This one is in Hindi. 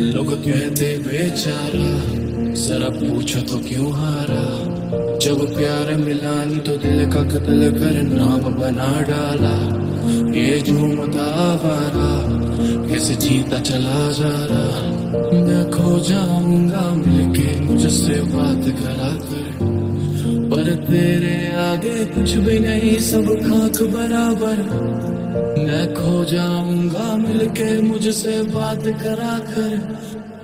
लोग कहते बेचारा, जरा पूछो तो क्यों हारा? जब प्यार मिला नहीं तो दिल का कत्ल कर नाम बना डाला। ये झूमता आवारा, कैसे जीता चला जा रहा? मैं खो जाऊँगा, मिलके मुझसे बात करा कर। पर तेरे आगे कुछ भी नहीं, सब खाक बराबर। खो जाऊँगा मिलके मुझसे बात करा कर।